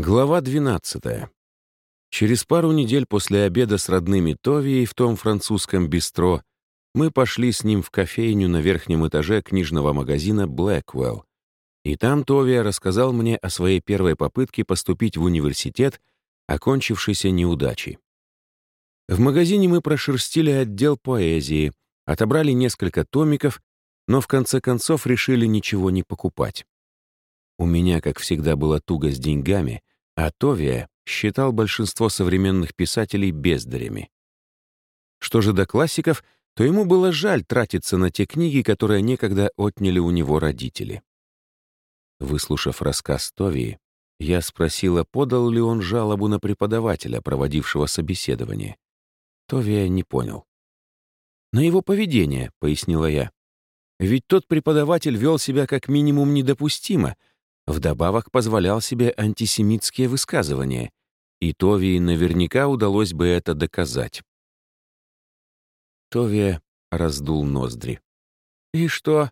Глава 12. Через пару недель после обеда с родными Товией в том французском бистро мы пошли с ним в кофейню на верхнем этаже книжного магазина Blackwell. И там Товия рассказал мне о своей первой попытке поступить в университет, окончившейся неудачей. В магазине мы прошерстили отдел поэзии, отобрали несколько томиков, но в конце концов решили ничего не покупать. У меня, как всегда, было туго с деньгами, а Товия считал большинство современных писателей бездарями. Что же до классиков, то ему было жаль тратиться на те книги, которые некогда отняли у него родители. Выслушав рассказ Товии, я спросила, подал ли он жалобу на преподавателя, проводившего собеседование. Товия не понял. «На его поведение», — пояснила я. «Ведь тот преподаватель вел себя как минимум недопустимо, Вдобавок позволял себе антисемитские высказывания, и Товии наверняка удалось бы это доказать. Товия раздул ноздри. «И что?»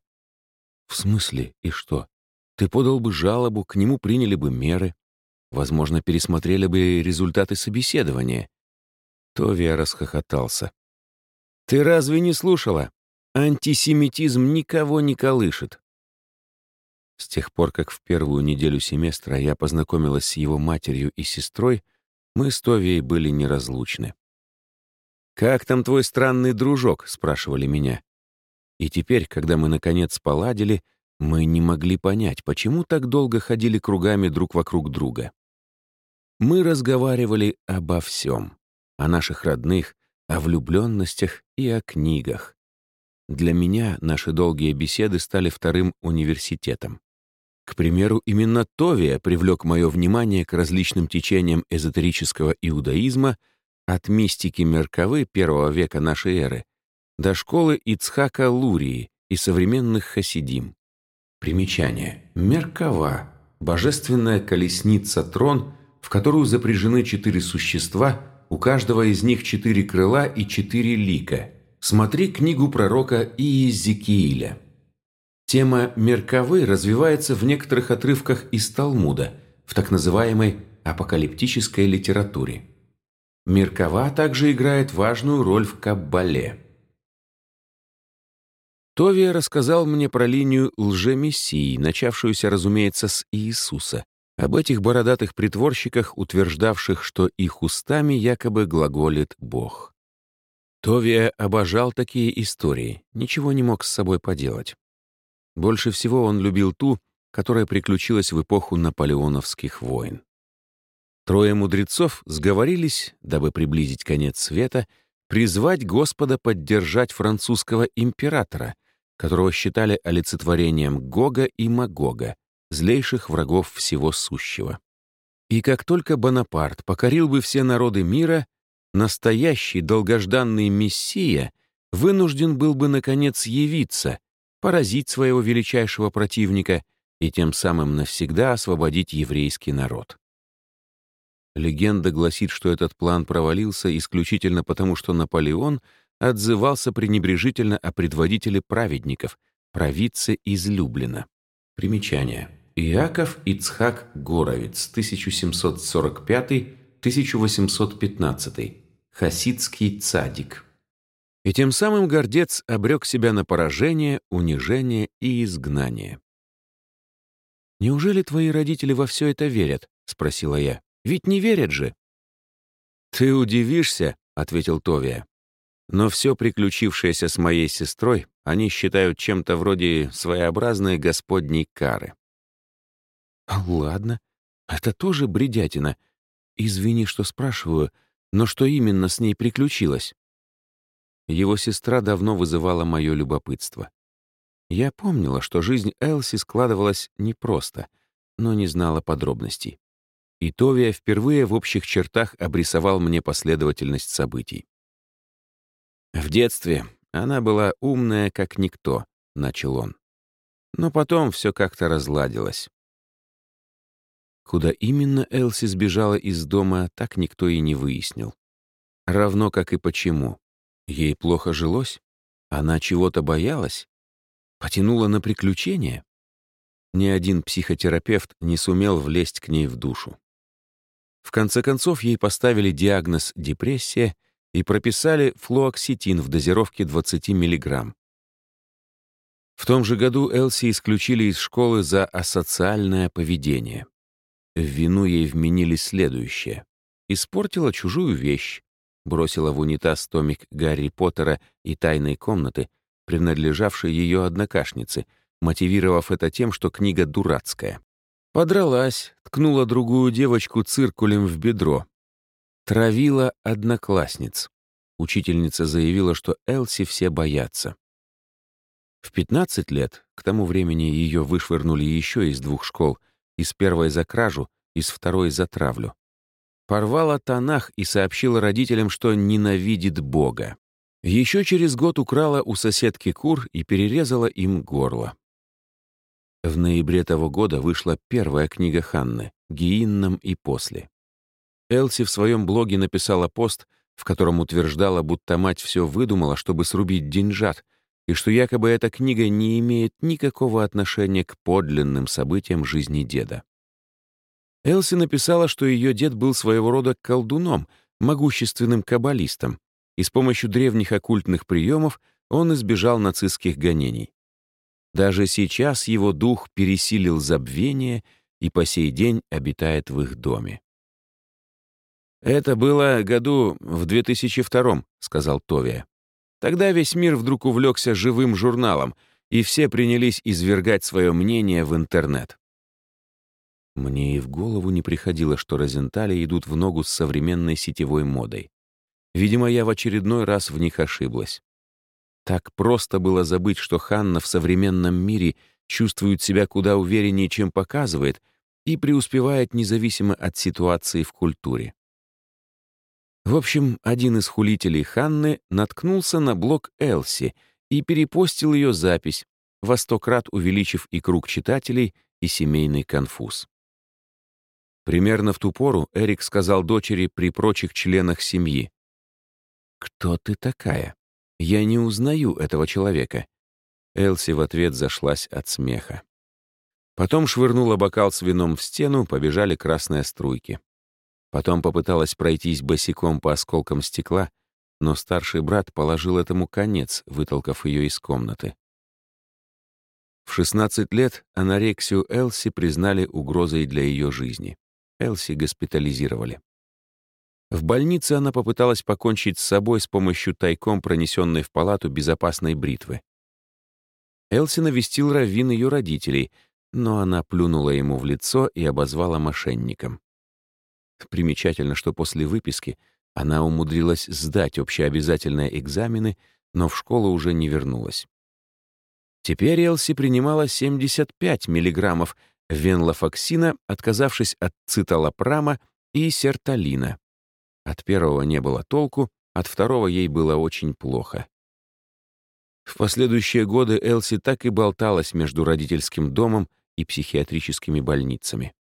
«В смысле, и что? Ты подал бы жалобу, к нему приняли бы меры. Возможно, пересмотрели бы результаты собеседования». Товия расхохотался. «Ты разве не слушала? Антисемитизм никого не колышет. С тех пор, как в первую неделю семестра я познакомилась с его матерью и сестрой, мы с Товией были неразлучны. «Как там твой странный дружок?» — спрашивали меня. И теперь, когда мы наконец поладили, мы не могли понять, почему так долго ходили кругами друг вокруг друга. Мы разговаривали обо всем. О наших родных, о влюбленностях и о книгах. Для меня наши долгие беседы стали вторым университетом. К примеру, именно Товия привлек мое внимание к различным течениям эзотерического иудаизма от мистики Меркавы первого века нашей эры до школы Ицхака Лурии и современных хасидим. Примечание. Меркава – божественная колесница-трон, в которую запряжены четыре существа, у каждого из них четыре крыла и четыре лика. Смотри книгу пророка Иезекииля. Тема Меркавы развивается в некоторых отрывках из Талмуда, в так называемой апокалиптической литературе. Меркава также играет важную роль в Каббале. Товия рассказал мне про линию лжемессии, начавшуюся, разумеется, с Иисуса, об этих бородатых притворщиках, утверждавших, что их устами якобы глаголит Бог. Товия обожал такие истории, ничего не мог с собой поделать. Больше всего он любил ту, которая приключилась в эпоху наполеоновских войн. Трое мудрецов сговорились, дабы приблизить конец света, призвать Господа поддержать французского императора, которого считали олицетворением Гога и Магога, злейших врагов всего сущего. И как только Бонапарт покорил бы все народы мира, настоящий долгожданный Мессия вынужден был бы, наконец, явиться поразить своего величайшего противника и тем самым навсегда освободить еврейский народ. Легенда гласит, что этот план провалился исключительно потому, что Наполеон отзывался пренебрежительно о предводителе праведников, провидце излюблено. Примечание. Иаков Ицхак Горовец, 1745-1815. Хасидский цадик. И тем самым гордец обрек себя на поражение, унижение и изгнание. «Неужели твои родители во все это верят?» — спросила я. «Ведь не верят же!» «Ты удивишься», — ответил Товия. «Но все приключившееся с моей сестрой они считают чем-то вроде своеобразной господней кары». «Ладно, это тоже бредятина. Извини, что спрашиваю, но что именно с ней приключилось?» Его сестра давно вызывала мое любопытство. Я помнила, что жизнь Элси складывалась непросто, но не знала подробностей. И Товия впервые в общих чертах обрисовал мне последовательность событий. «В детстве она была умная, как никто», — начал он. Но потом все как-то разладилось. Куда именно Элси сбежала из дома, так никто и не выяснил. Равно как и почему. Ей плохо жилось? Она чего-то боялась? Потянула на приключения? Ни один психотерапевт не сумел влезть к ней в душу. В конце концов, ей поставили диагноз депрессия и прописали флуоксетин в дозировке 20 мг. В том же году Элси исключили из школы за асоциальное поведение. В вину ей вменили следующее. Испортила чужую вещь, бросила в унитаз томик Гарри Поттера и тайной комнаты, принадлежавшей ее однокашнице, мотивировав это тем, что книга дурацкая. Подралась, ткнула другую девочку циркулем в бедро. Травила одноклассниц. Учительница заявила, что Элси все боятся. В 15 лет, к тому времени ее вышвырнули еще из двух школ, из первой за кражу, из второй за травлю порвала Танах и сообщила родителям, что ненавидит Бога. Еще через год украла у соседки кур и перерезала им горло. В ноябре того года вышла первая книга Ханны «Гиинном и после». Элси в своем блоге написала пост, в котором утверждала, будто мать все выдумала, чтобы срубить деньжат, и что якобы эта книга не имеет никакого отношения к подлинным событиям жизни деда. Элси написала, что ее дед был своего рода колдуном, могущественным каббалистом, и с помощью древних оккультных приемов он избежал нацистских гонений. Даже сейчас его дух пересилил забвение и по сей день обитает в их доме. «Это было году в 2002 сказал Товия. Тогда весь мир вдруг увлекся живым журналом, и все принялись извергать свое мнение в интернет. Мне и в голову не приходило, что Розентали идут в ногу с современной сетевой модой. Видимо, я в очередной раз в них ошиблась. Так просто было забыть, что Ханна в современном мире чувствует себя куда увереннее, чем показывает, и преуспевает независимо от ситуации в культуре. В общем, один из хулителей Ханны наткнулся на блог Элси и перепостил ее запись, во сто крат увеличив и круг читателей, и семейный конфуз. Примерно в ту пору Эрик сказал дочери при прочих членах семьи. «Кто ты такая? Я не узнаю этого человека». Элси в ответ зашлась от смеха. Потом швырнула бокал с вином в стену, побежали красные струйки. Потом попыталась пройтись босиком по осколкам стекла, но старший брат положил этому конец, вытолкав ее из комнаты. В 16 лет анорексию Элси признали угрозой для ее жизни. Элси госпитализировали. В больнице она попыталась покончить с собой с помощью тайком пронесенной в палату безопасной бритвы. Элси навестил Равин ее родителей, но она плюнула ему в лицо и обозвала мошенником. Примечательно, что после выписки она умудрилась сдать общеобязательные экзамены, но в школу уже не вернулась. Теперь Элси принимала 75 миллиграммов венлофоксина, отказавшись от циталопрама и сертолина. От первого не было толку, от второго ей было очень плохо. В последующие годы Элси так и болталась между родительским домом и психиатрическими больницами.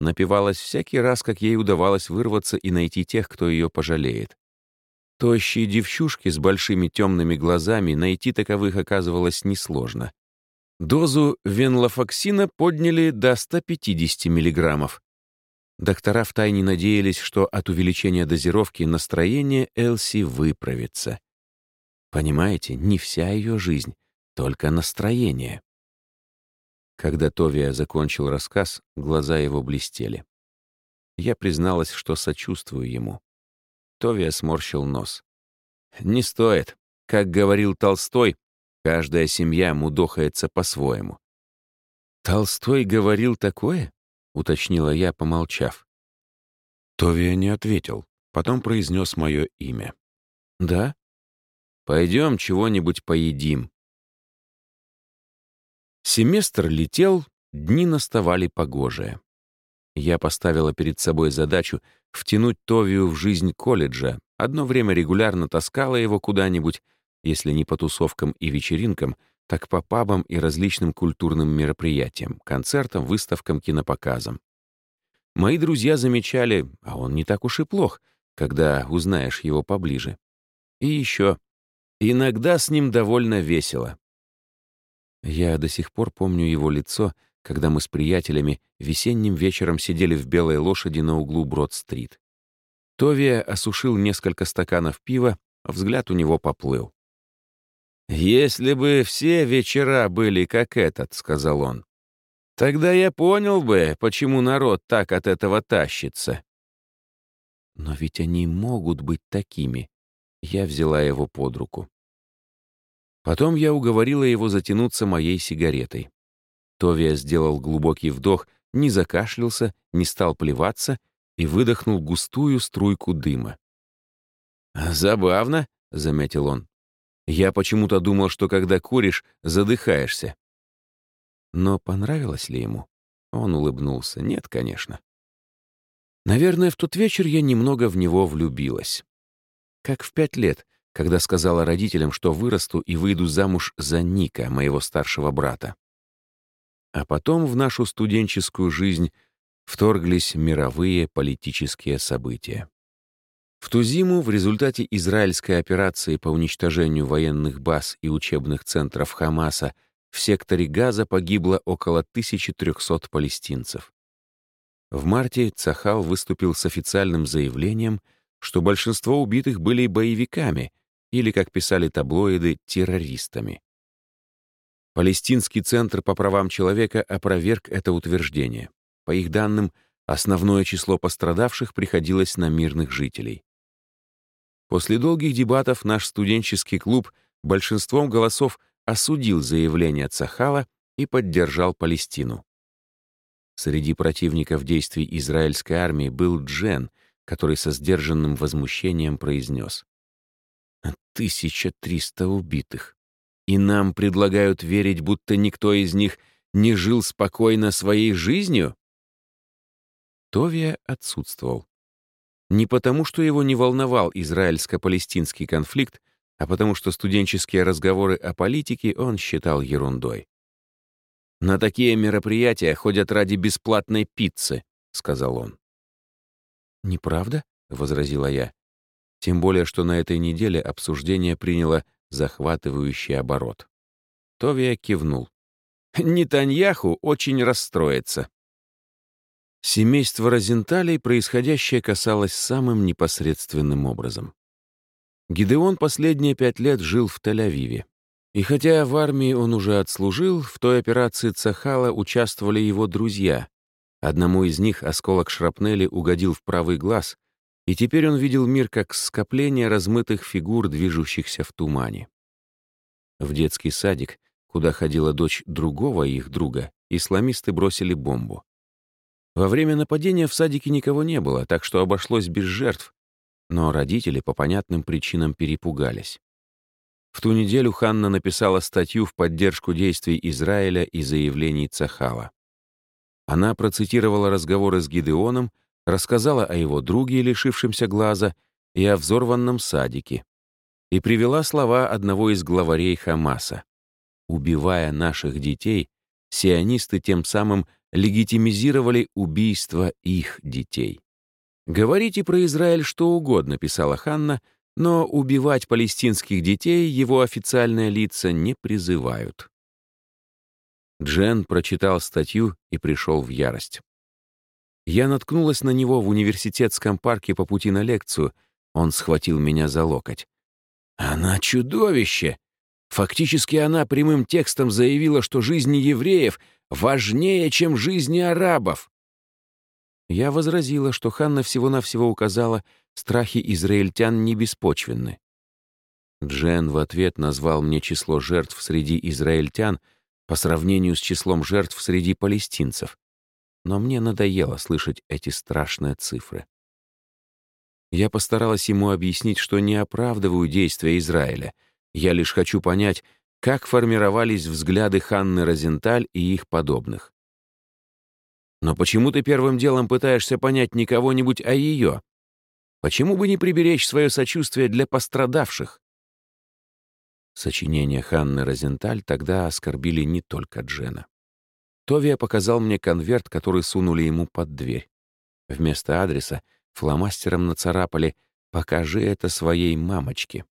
Напивалась всякий раз, как ей удавалось вырваться и найти тех, кто ее пожалеет. Тощие девчушки с большими темными глазами, найти таковых оказывалось несложно. Дозу венлофоксина подняли до 150 мг. Доктора втайне надеялись, что от увеличения дозировки настроение Элси выправится. Понимаете, не вся ее жизнь, только настроение. Когда Товия закончил рассказ, глаза его блестели. Я призналась, что сочувствую ему. Товия сморщил нос. «Не стоит. Как говорил Толстой, Каждая семья мудохается по-своему. «Толстой говорил такое?» — уточнила я, помолчав. Товия не ответил, потом произнес мое имя. «Да? Пойдем чего-нибудь поедим». Семестр летел, дни наставали погожие. Я поставила перед собой задачу втянуть Товию в жизнь колледжа, одно время регулярно таскала его куда-нибудь, если не по тусовкам и вечеринкам, так по пабам и различным культурным мероприятиям, концертам, выставкам, кинопоказам. Мои друзья замечали, а он не так уж и плох, когда узнаешь его поближе. И еще, иногда с ним довольно весело. Я до сих пор помню его лицо, когда мы с приятелями весенним вечером сидели в «Белой лошади» на углу Брод-стрит. Товия осушил несколько стаканов пива, взгляд у него поплыл. «Если бы все вечера были как этот», — сказал он, «тогда я понял бы, почему народ так от этого тащится». «Но ведь они могут быть такими», — я взяла его под руку. Потом я уговорила его затянуться моей сигаретой. Товия сделал глубокий вдох, не закашлялся, не стал плеваться и выдохнул густую струйку дыма. «Забавно», — заметил он. «Я почему-то думал, что когда куришь, задыхаешься». Но понравилось ли ему? Он улыбнулся. Нет, конечно. Наверное, в тот вечер я немного в него влюбилась. Как в пять лет, когда сказала родителям, что вырасту и выйду замуж за Ника, моего старшего брата. А потом в нашу студенческую жизнь вторглись мировые политические события. В ту зиму в результате израильской операции по уничтожению военных баз и учебных центров Хамаса в секторе Газа погибло около 1300 палестинцев. В марте Цахал выступил с официальным заявлением, что большинство убитых были боевиками — или, как писали таблоиды, террористами. Палестинский центр по правам человека опроверг это утверждение. По их данным, основное число пострадавших приходилось на мирных жителей. После долгих дебатов наш студенческий клуб большинством голосов осудил заявление Цахала и поддержал Палестину. Среди противников действий израильской армии был Джен, который со сдержанным возмущением произнес. 1300 убитых. И нам предлагают верить, будто никто из них не жил спокойно своей жизнью? Товия отсутствовал. Не потому, что его не волновал израильско-палестинский конфликт, а потому что студенческие разговоры о политике он считал ерундой. «На такие мероприятия ходят ради бесплатной пиццы», — сказал он. «Неправда?» — возразила я. Тем более, что на этой неделе обсуждение приняло захватывающий оборот. Товия кивнул. Нетаньяху очень расстроится. Семейство Розенталей происходящее касалось самым непосредственным образом. Гидеон последние пять лет жил в Тель-Авиве. И хотя в армии он уже отслужил, в той операции Цахала участвовали его друзья. Одному из них осколок шрапнели угодил в правый глаз, и теперь он видел мир как скопление размытых фигур, движущихся в тумане. В детский садик, куда ходила дочь другого их друга, исламисты бросили бомбу. Во время нападения в садике никого не было, так что обошлось без жертв, но родители по понятным причинам перепугались. В ту неделю Ханна написала статью в поддержку действий Израиля и заявлений Цахала. Она процитировала разговоры с Гидеоном, рассказала о его друге, лишившемся глаза, и о взорванном садике, и привела слова одного из главарей Хамаса. «Убивая наших детей, сионисты тем самым легитимизировали убийство их детей». «Говорите про Израиль что угодно», — писала Ханна, но убивать палестинских детей его официальные лица не призывают. Джен прочитал статью и пришел в ярость. Я наткнулась на него в университетском парке по пути на лекцию. Он схватил меня за локоть. «Она чудовище! Фактически она прямым текстом заявила, что жизни евреев важнее, чем жизни арабов!» Я возразила, что Ханна всего-навсего указала, страхи израильтян не беспочвенны. Джен в ответ назвал мне число жертв среди израильтян по сравнению с числом жертв среди палестинцев но мне надоело слышать эти страшные цифры. Я постаралась ему объяснить, что не оправдываю действия Израиля. Я лишь хочу понять, как формировались взгляды Ханны Розенталь и их подобных. Но почему ты первым делом пытаешься понять не кого-нибудь, а ее? Почему бы не приберечь свое сочувствие для пострадавших? Сочинения Ханны Розенталь тогда оскорбили не только Джена. Товия показал мне конверт, который сунули ему под дверь. Вместо адреса фломастером нацарапали «Покажи это своей мамочке».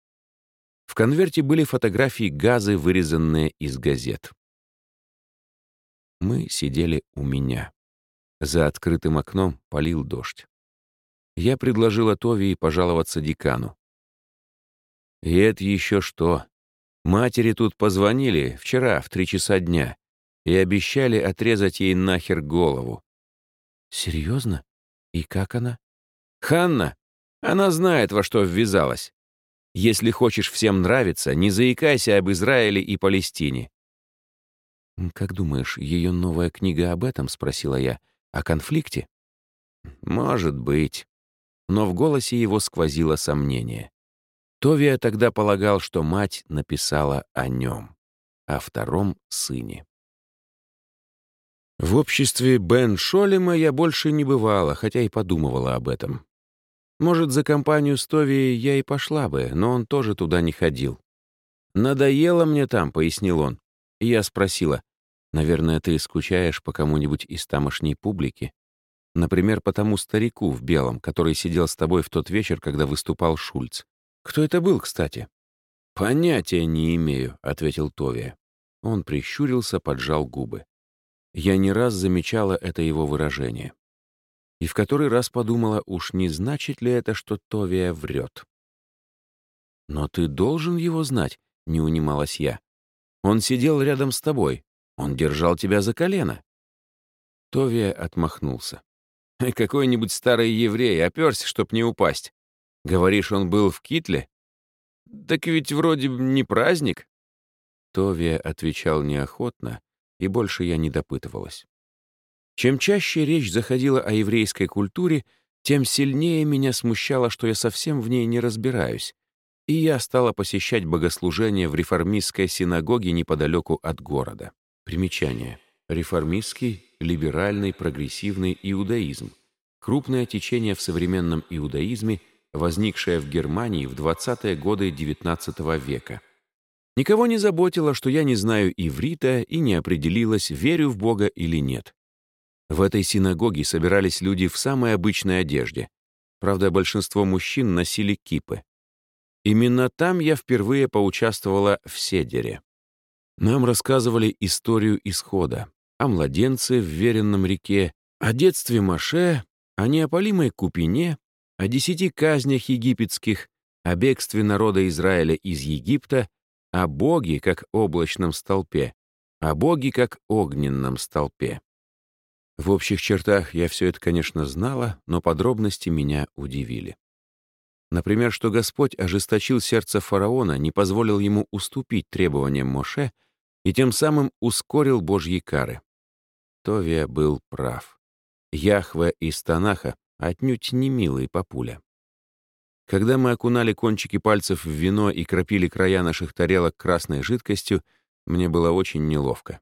В конверте были фотографии газы, вырезанные из газет. Мы сидели у меня. За открытым окном полил дождь. Я предложила Товии пожаловаться декану. И это еще что. Матери тут позвонили вчера в три часа дня и обещали отрезать ей нахер голову. Серьезно? И как она? Ханна, она знает, во что ввязалась. Если хочешь всем нравиться, не заикайся об Израиле и Палестине. «Как думаешь, ее новая книга об этом?» — спросила я. «О конфликте?» «Может быть». Но в голосе его сквозило сомнение. Товия тогда полагал, что мать написала о нем, о втором сыне. В обществе Бен Шолема я больше не бывала, хотя и подумывала об этом. Может, за компанию с я и пошла бы, но он тоже туда не ходил. «Надоело мне там», — пояснил он. Я спросила, «Наверное, ты скучаешь по кому-нибудь из тамошней публики? Например, по тому старику в белом, который сидел с тобой в тот вечер, когда выступал Шульц. Кто это был, кстати?» «Понятия не имею», — ответил Товия. Он прищурился, поджал губы. Я не раз замечала это его выражение. И в который раз подумала, уж не значит ли это, что Товия врет. «Но ты должен его знать», — не унималась я. «Он сидел рядом с тобой. Он держал тебя за колено». Товия отмахнулся. «Какой-нибудь старый еврей оперся, чтоб не упасть. Говоришь, он был в Китле? Так ведь вроде не праздник». Товия отвечал неохотно, и больше я не допытывалась. Чем чаще речь заходила о еврейской культуре, тем сильнее меня смущало, что я совсем в ней не разбираюсь, и я стала посещать богослужения в реформистской синагоге неподалеку от города. Примечание. Реформистский, либеральный, прогрессивный иудаизм. Крупное течение в современном иудаизме, возникшее в Германии в 20-е годы XIX века. Никого не заботило, что я не знаю иврита и не определилась, верю в Бога или нет. В этой синагоге собирались люди в самой обычной одежде. Правда, большинство мужчин носили кипы. Именно там я впервые поучаствовала в седере. Нам рассказывали историю исхода, о младенце в веренном реке, о детстве Маше, о неопалимой купине, о десяти казнях египетских, о бегстве народа Израиля из Египта о Боге как облачном столпе, о Боге как огненном столпе. В общих чертах я все это, конечно, знала, но подробности меня удивили. Например, что Господь ожесточил сердце фараона, не позволил ему уступить требованиям Моше и тем самым ускорил Божьи кары. Товия был прав. Яхве из Танаха отнюдь не милый папуля. Когда мы окунали кончики пальцев в вино и кропили края наших тарелок красной жидкостью, мне было очень неловко.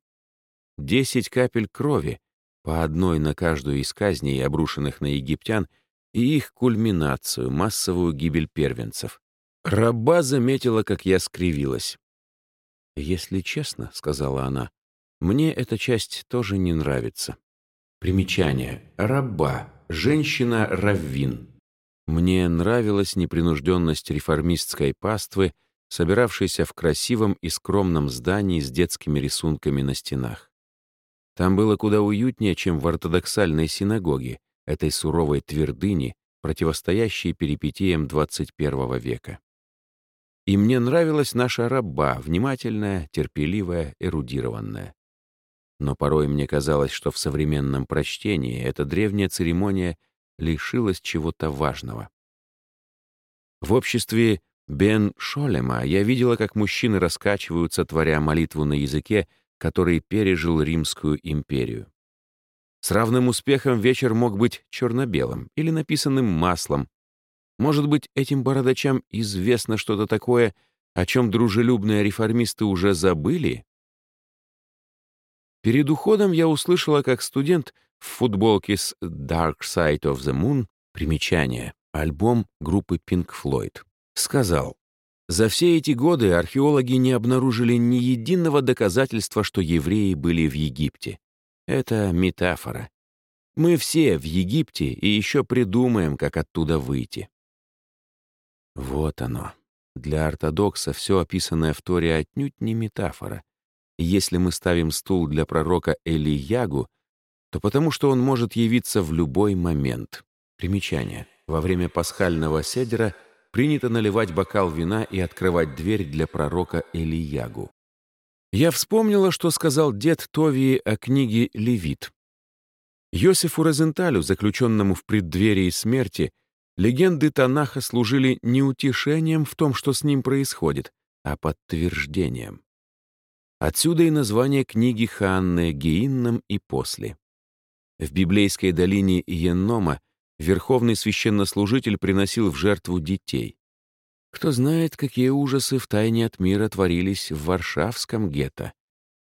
Десять капель крови, по одной на каждую из казней, обрушенных на египтян, и их кульминацию, массовую гибель первенцев. Раба заметила, как я скривилась. «Если честно», — сказала она, — «мне эта часть тоже не нравится». Примечание. Раба. Женщина-раввин. Мне нравилась непринужденность реформистской паствы, собиравшейся в красивом и скромном здании с детскими рисунками на стенах. Там было куда уютнее, чем в ортодоксальной синагоге, этой суровой твердыни, противостоящей перипетиям 21 века. И мне нравилась наша раба, внимательная, терпеливая, эрудированная. Но порой мне казалось, что в современном прочтении эта древняя церемония — лишилась чего-то важного. В обществе Бен Шолема я видела, как мужчины раскачиваются, творя молитву на языке, который пережил Римскую империю. С равным успехом вечер мог быть черно-белым или написанным маслом. Может быть, этим бородачам известно что-то такое, о чем дружелюбные реформисты уже забыли? Перед уходом я услышала, как студент в футболке с Dark Side of the Moon примечание, альбом группы Pink Floyd, сказал, «За все эти годы археологи не обнаружили ни единого доказательства, что евреи были в Египте. Это метафора. Мы все в Египте и еще придумаем, как оттуда выйти». Вот оно. Для ортодокса все описанное в Торе отнюдь не метафора. если мы ставим стул для пророка Элиягу, то потому что он может явиться в любой момент. Примечание. Во время пасхального седера принято наливать бокал вина и открывать дверь для пророка Элиягу. Я вспомнила, что сказал дед Товии о книге «Левит». Йосифу Розенталю, заключенному в преддверии смерти, легенды Танаха служили не утешением в том, что с ним происходит, а подтверждением. Отсюда и название книги Ханны «Геинном и после». В библейской долине Иеннома верховный священнослужитель приносил в жертву детей. Кто знает, какие ужасы в тайне от мира творились в Варшавском гетто,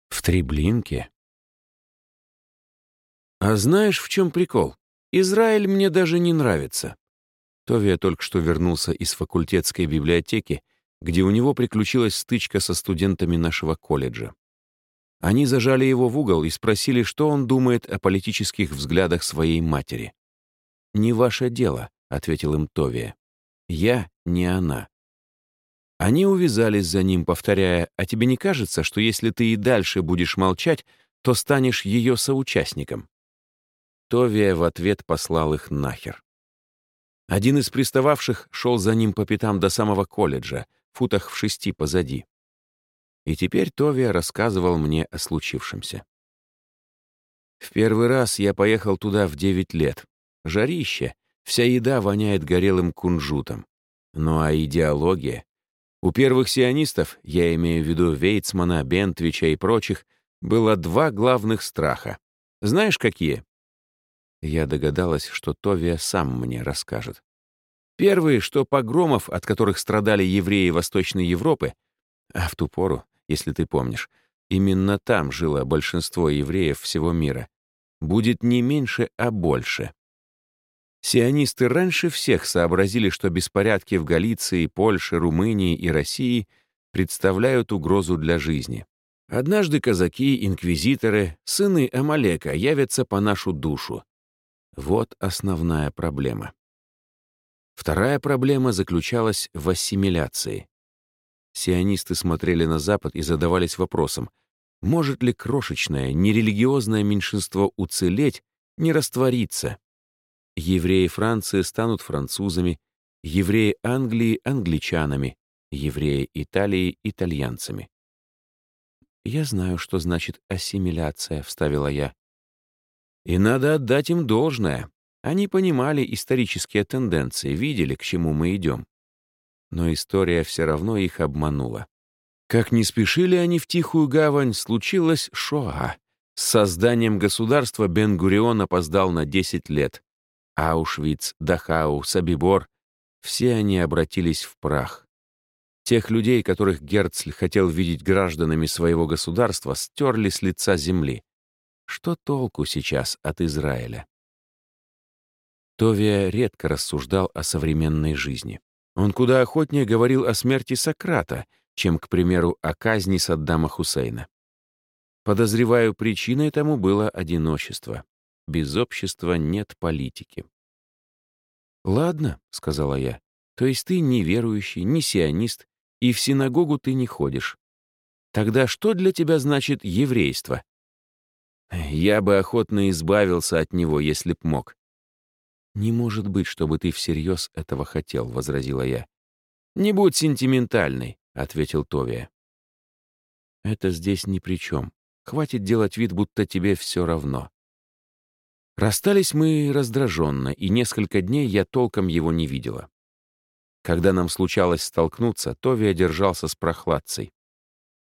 в Треблинке. А знаешь, в чем прикол? Израиль мне даже не нравится. Товия только что вернулся из факультетской библиотеки, где у него приключилась стычка со студентами нашего колледжа. Они зажали его в угол и спросили, что он думает о политических взглядах своей матери. «Не ваше дело», — ответил им Товия. «Я не она». Они увязались за ним, повторяя, «А тебе не кажется, что если ты и дальше будешь молчать, то станешь ее соучастником?» Товия в ответ послал их нахер. Один из пристававших шел за ним по пятам до самого колледжа, футах в шести позади. И теперь Товия рассказывал мне о случившемся. В первый раз я поехал туда в девять лет. Жарище, вся еда воняет горелым кунжутом. Ну а идеология? У первых сионистов, я имею в виду Вейцмана, Бентвича и прочих, было два главных страха. Знаешь, какие? Я догадалась, что Товия сам мне расскажет. Первые, что погромов, от которых страдали евреи Восточной Европы, а в ту пору, если ты помнишь, именно там жило большинство евреев всего мира, будет не меньше, а больше. Сионисты раньше всех сообразили, что беспорядки в Галиции, Польше, Румынии и России представляют угрозу для жизни. Однажды казаки, инквизиторы, сыны Амалека явятся по нашу душу. Вот основная проблема. Вторая проблема заключалась в ассимиляции. Сионисты смотрели на Запад и задавались вопросом, может ли крошечное, нерелигиозное меньшинство уцелеть, не раствориться? Евреи Франции станут французами, евреи Англии — англичанами, евреи Италии — итальянцами. «Я знаю, что значит ассимиляция», — вставила я. «И надо отдать им должное. Они понимали исторические тенденции, видели, к чему мы идем. Но история все равно их обманула. Как не спешили они в Тихую гавань, случилось Шоа. С созданием государства Бен-Гурион опоздал на 10 лет. Аушвиц, Дахау, Сабибор — все они обратились в прах. Тех людей, которых Герцль хотел видеть гражданами своего государства, стерли с лица земли. Что толку сейчас от Израиля? Товия редко рассуждал о современной жизни. Он куда охотнее говорил о смерти Сократа, чем, к примеру, о казни Саддама Хусейна. Подозреваю, причиной тому было одиночество. Без общества нет политики. «Ладно», — сказала я, — «то есть ты не верующий, не сионист, и в синагогу ты не ходишь. Тогда что для тебя значит еврейство?» «Я бы охотно избавился от него, если б мог. «Не может быть, чтобы ты всерьез этого хотел», — возразила я. «Не будь сентиментальной», — ответил Товия. «Это здесь ни при чем. Хватит делать вид, будто тебе все равно». Расстались мы раздраженно, и несколько дней я толком его не видела. Когда нам случалось столкнуться, Товия держался с прохладцей.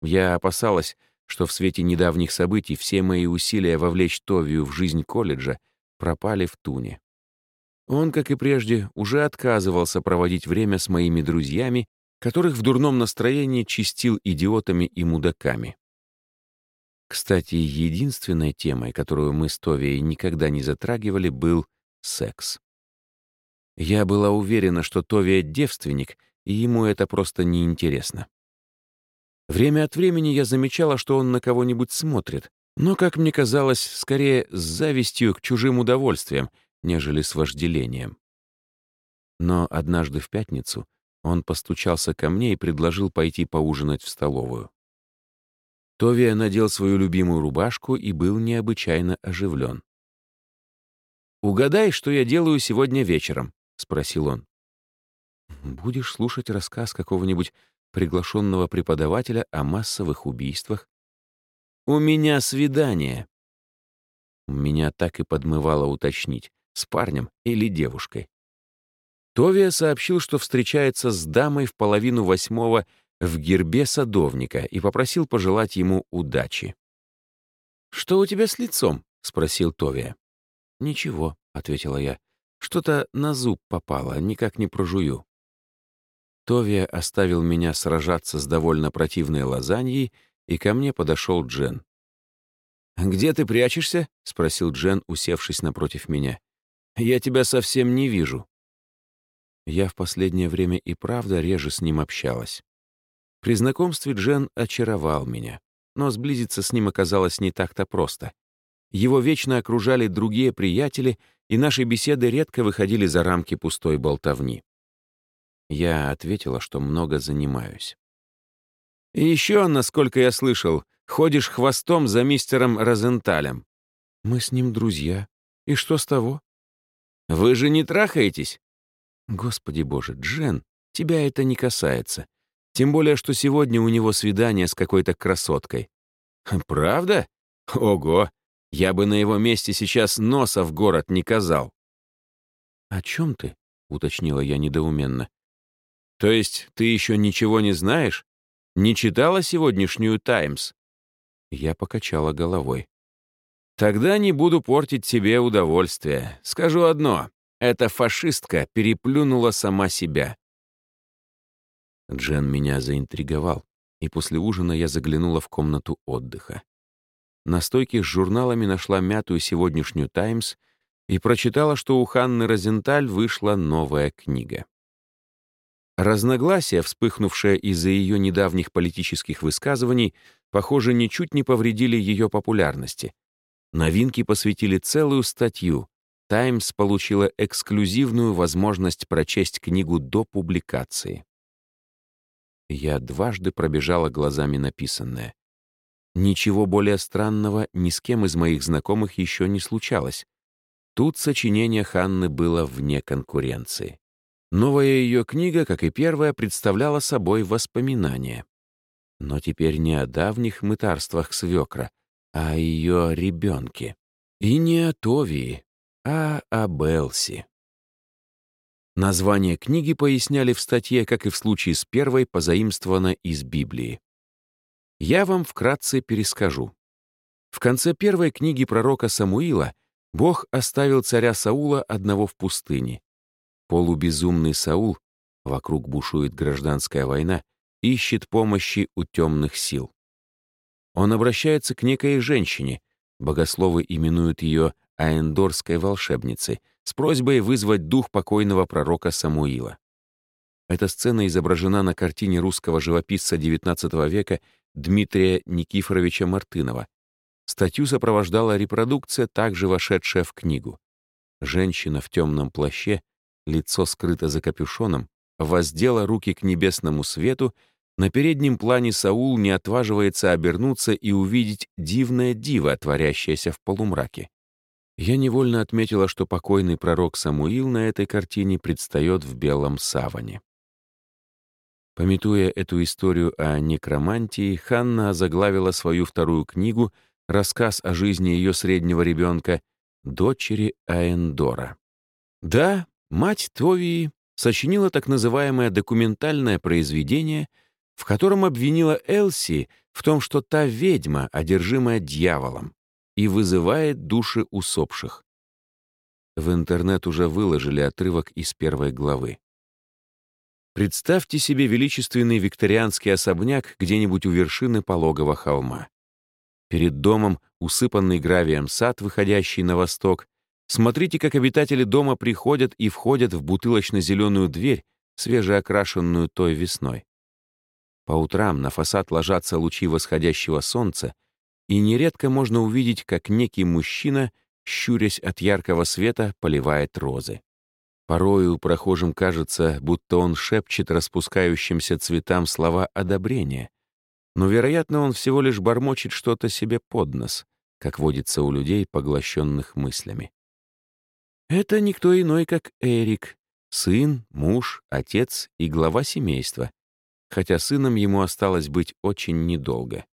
Я опасалась, что в свете недавних событий все мои усилия вовлечь Товию в жизнь колледжа пропали в туне. Он, как и прежде, уже отказывался проводить время с моими друзьями, которых в дурном настроении чистил идиотами и мудаками. Кстати, единственной темой, которую мы с Товией никогда не затрагивали, был секс. Я была уверена, что Товия девственник, и ему это просто неинтересно. Время от времени я замечала, что он на кого-нибудь смотрит, но, как мне казалось, скорее с завистью к чужим удовольствиям, нежели с вожделением. Но однажды в пятницу он постучался ко мне и предложил пойти поужинать в столовую. Товия надел свою любимую рубашку и был необычайно оживлен. «Угадай, что я делаю сегодня вечером?» — спросил он. «Будешь слушать рассказ какого-нибудь приглашенного преподавателя о массовых убийствах?» «У меня свидание». Меня так и подмывало уточнить, с парнем или девушкой. Товия сообщил, что встречается с дамой в половину восьмого в гербе садовника и попросил пожелать ему удачи. «Что у тебя с лицом?» — спросил Товия. «Ничего», — ответила я. «Что-то на зуб попало, никак не прожую». Товия оставил меня сражаться с довольно противной лазаньей, и ко мне подошел Джен. «Где ты прячешься?» — спросил Джен, усевшись напротив меня. «Я тебя совсем не вижу». Я в последнее время и правда реже с ним общалась. При знакомстве Джен очаровал меня, но сблизиться с ним оказалось не так-то просто. Его вечно окружали другие приятели, и наши беседы редко выходили за рамки пустой болтовни. Я ответила, что много занимаюсь. «И еще, насколько я слышал, ходишь хвостом за мистером Розенталем. Мы с ним друзья. И что с того? Вы же не трахаетесь? Господи боже, Джен, тебя это не касается. Тем более, что сегодня у него свидание с какой-то красоткой. Правда? Ого! Я бы на его месте сейчас носа в город не казал. «О чем ты?» — уточнила я недоуменно. «То есть ты еще ничего не знаешь? Не читала сегодняшнюю «Таймс»?» Я покачала головой. «Тогда не буду портить тебе удовольствие. Скажу одно. Эта фашистка переплюнула сама себя». Джен меня заинтриговал, и после ужина я заглянула в комнату отдыха. На стойке с журналами нашла мятую сегодняшнюю «Таймс» и прочитала, что у Ханны Розенталь вышла новая книга. Разногласия, вспыхнувшие из-за ее недавних политических высказываний, похоже, ничуть не повредили ее популярности. Новинки посвятили целую статью. «Таймс» получила эксклюзивную возможность прочесть книгу до публикации. Я дважды пробежала глазами написанное. Ничего более странного ни с кем из моих знакомых еще не случалось. Тут сочинение Ханны было вне конкуренции. Новая ее книга, как и первая, представляла собой воспоминания. Но теперь не о давних мытарствах свекра, а о ее ребенке. И не о Товии, а о Белси. Название книги поясняли в статье, как и в случае с первой, позаимствовано из Библии. Я вам вкратце перескажу. В конце первой книги пророка Самуила Бог оставил царя Саула одного в пустыне. Полубезумный Саул, вокруг бушует гражданская война, ищет помощи у темных сил. Он обращается к некой женщине, богословы именуют ее Аэндорской волшебницей, с просьбой вызвать дух покойного пророка Самуила. Эта сцена изображена на картине русского живописца XIX века Дмитрия Никифоровича Мартынова. Статью сопровождала репродукция, также вошедшая в книгу. Женщина в темном плаще, лицо скрыто за капюшоном, воздела руки к небесному свету, на переднем плане Саул не отваживается обернуться и увидеть дивное диво, творящееся в полумраке. Я невольно отметила, что покойный пророк Самуил на этой картине предстает в белом саване. Пометуя эту историю о некромантии, Ханна озаглавила свою вторую книгу «Рассказ о жизни ее среднего ребенка» дочери Аэндора. Да, мать Товии сочинила так называемое документальное произведение, в котором обвинила Элси в том, что та ведьма, одержимая дьяволом, и вызывает души усопших. В интернет уже выложили отрывок из первой главы. Представьте себе величественный викторианский особняк где-нибудь у вершины пологого холма. Перед домом усыпанный гравием сад, выходящий на восток. Смотрите, как обитатели дома приходят и входят в бутылочно-зеленую дверь, свежеокрашенную той весной. По утрам на фасад ложатся лучи восходящего солнца, и нередко можно увидеть, как некий мужчина, щурясь от яркого света, поливает розы. Порою прохожим кажется, будто он шепчет распускающимся цветам слова одобрения. Но, вероятно, он всего лишь бормочет что-то себе под нос, как водится у людей, поглощенных мыслями. Это никто иной, как Эрик, сын, муж, отец и глава семейства, хотя сыном ему осталось быть очень недолго.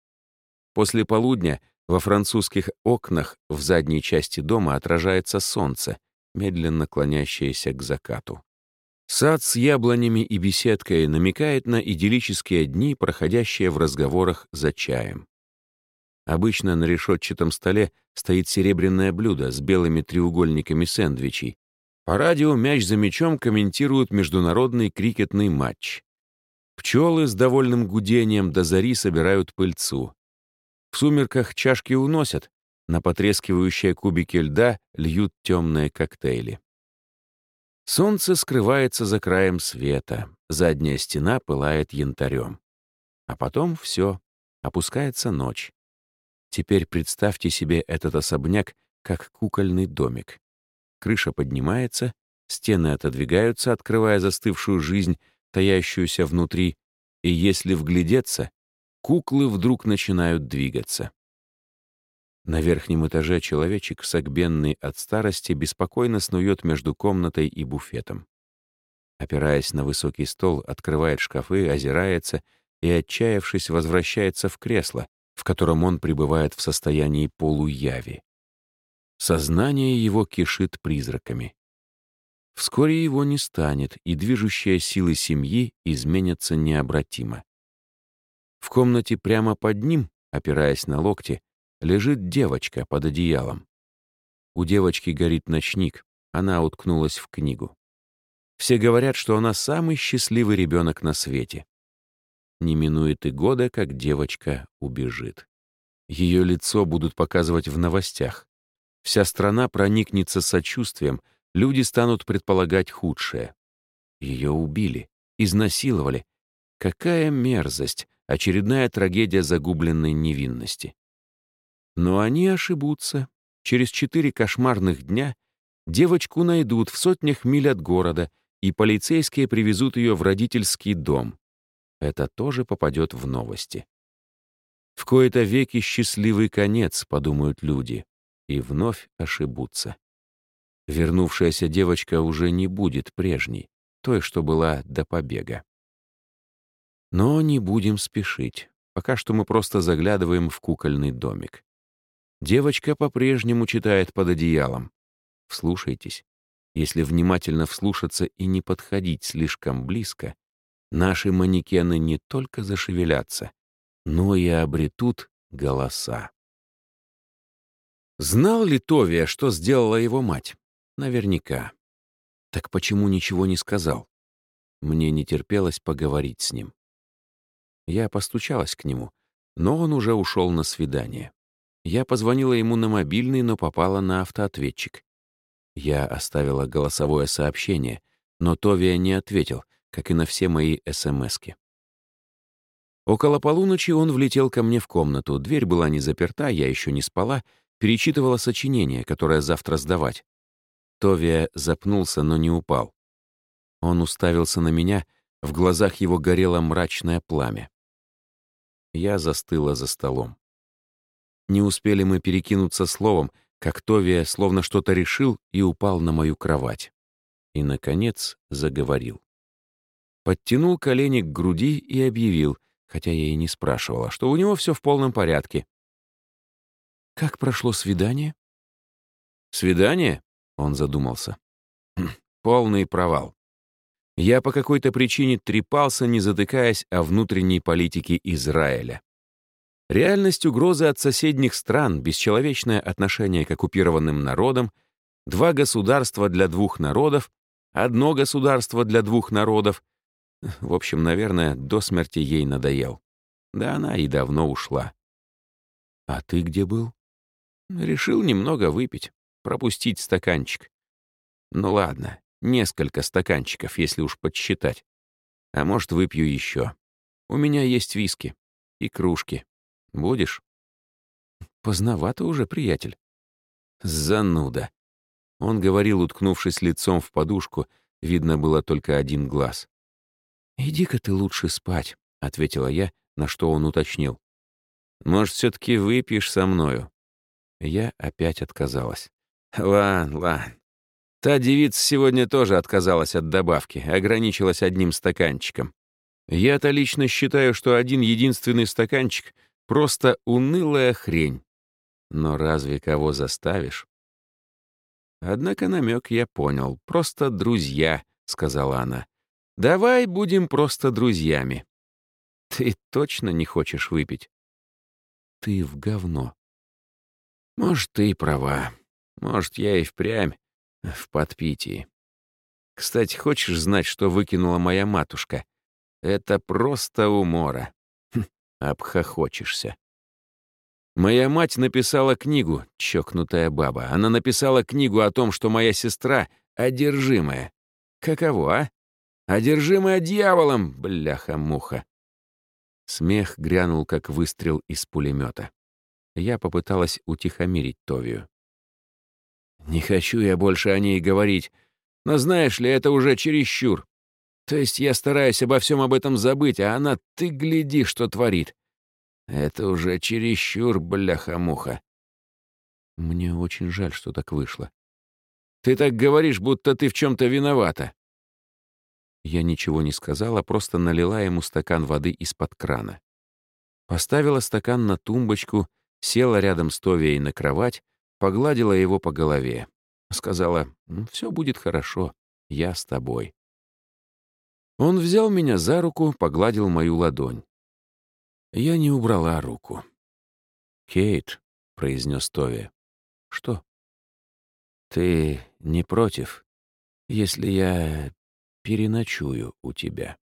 После полудня во французских окнах в задней части дома отражается солнце, медленно клонящееся к закату. Сад с яблонями и беседкой намекает на идиллические дни, проходящие в разговорах за чаем. Обычно на решетчатом столе стоит серебряное блюдо с белыми треугольниками сэндвичей. По радио мяч за мячом комментируют международный крикетный матч. Пчелы с довольным гудением до зари собирают пыльцу. В сумерках чашки уносят, на потрескивающие кубики льда льют темные коктейли. Солнце скрывается за краем света, задняя стена пылает янтарем. А потом все, опускается ночь. Теперь представьте себе этот особняк как кукольный домик. Крыша поднимается, стены отодвигаются, открывая застывшую жизнь, таящуюся внутри, и если вглядеться, куклы вдруг начинают двигаться. На верхнем этаже человечек, согбенный от старости, беспокойно снует между комнатой и буфетом. Опираясь на высокий стол, открывает шкафы, озирается и, отчаявшись, возвращается в кресло, в котором он пребывает в состоянии полуяви. Сознание его кишит призраками. Вскоре его не станет, и движущие силы семьи изменятся необратимо. В комнате прямо под ним, опираясь на локти, лежит девочка под одеялом. У девочки горит ночник, она уткнулась в книгу. Все говорят, что она самый счастливый ребенок на свете. Не минует и года, как девочка убежит. Ее лицо будут показывать в новостях. Вся страна проникнется сочувствием, люди станут предполагать худшее. Ее убили, изнасиловали. Какая мерзость, очередная трагедия загубленной невинности. Но они ошибутся. Через четыре кошмарных дня девочку найдут в сотнях миль от города, и полицейские привезут ее в родительский дом это тоже попадет в новости. В кои-то веки счастливый конец, подумают люди, и вновь ошибутся. Вернувшаяся девочка уже не будет прежней, той, что была до побега. Но не будем спешить. Пока что мы просто заглядываем в кукольный домик. Девочка по-прежнему читает под одеялом. Вслушайтесь. Если внимательно вслушаться и не подходить слишком близко, наши манекены не только зашевелятся, но и обретут голоса. Знал ли Товия, что сделала его мать? Наверняка. Так почему ничего не сказал? Мне не терпелось поговорить с ним. Я постучалась к нему, но он уже ушел на свидание. Я позвонила ему на мобильный, но попала на автоответчик. Я оставила голосовое сообщение, но Товия не ответил, как и на все мои СМСки. Около полуночи он влетел ко мне в комнату. Дверь была не заперта, я еще не спала, перечитывала сочинение, которое завтра сдавать. Товия запнулся, но не упал. Он уставился на меня, в глазах его горело мрачное пламя. Я застыла за столом. Не успели мы перекинуться словом, как Товия словно что-то решил и упал на мою кровать. И, наконец, заговорил подтянул колени к груди и объявил, хотя я и не спрашивала, что у него все в полном порядке. «Как прошло свидание?» «Свидание?» — он задумался. «Хм, «Полный провал. Я по какой-то причине трепался, не затыкаясь о внутренней политике Израиля. Реальность угрозы от соседних стран, бесчеловечное отношение к оккупированным народам, два государства для двух народов, одно государство для двух народов — в общем, наверное, до смерти ей надоел. Да она и давно ушла. «А ты где был?» «Решил немного выпить, пропустить стаканчик. Ну ладно, несколько стаканчиков, если уж подсчитать. А может, выпью еще. У меня есть виски и кружки. Будешь?» «Поздновато уже, приятель». «Зануда». Он говорил, уткнувшись лицом в подушку, видно было только один глаз. «Иди-ка ты лучше спать», — ответила я, на что он уточнил. «Может, все-таки выпьешь со мною?» Я опять отказалась. «Лан, лан. Та девица сегодня тоже отказалась от добавки, ограничилась одним стаканчиком. Я-то лично считаю, что один единственный стаканчик — просто унылая хрень. Но разве кого заставишь? Однако намек я понял. «Просто друзья», — сказала она. «Давай будем просто друзьями». «Ты точно не хочешь выпить?» «Ты в говно». «Может, ты и права. Может, я и впрямь в подпитии. Кстати, хочешь знать, что выкинула моя матушка? Это просто умора. Хм, обхохочешься. Моя мать написала книгу, чокнутая баба. Она написала книгу о том, что моя сестра одержимая. Каково, а? Одержимая дьяволом, бляха-муха. Смех грянул, как выстрел из пулемета. Я попыталась утихомирить Товию. «Не хочу я больше о ней говорить, но знаешь ли, это уже чересчур. То есть я стараюсь обо всем об этом забыть, а она, ты гляди, что творит. Это уже чересчур, бляха-муха. Мне очень жаль, что так вышло. Ты так говоришь, будто ты в чем-то виновата. Я ничего не сказала, просто налила ему стакан воды из-под крана. Поставила стакан на тумбочку, села рядом с Товией на кровать, погладила его по голове. Сказала, «Все будет хорошо, я с тобой». Он взял меня за руку, погладил мою ладонь. Я не убрала руку. «Кейт», — произнес Тови. «Что?» «Ты не против, если я переночую у тебя?»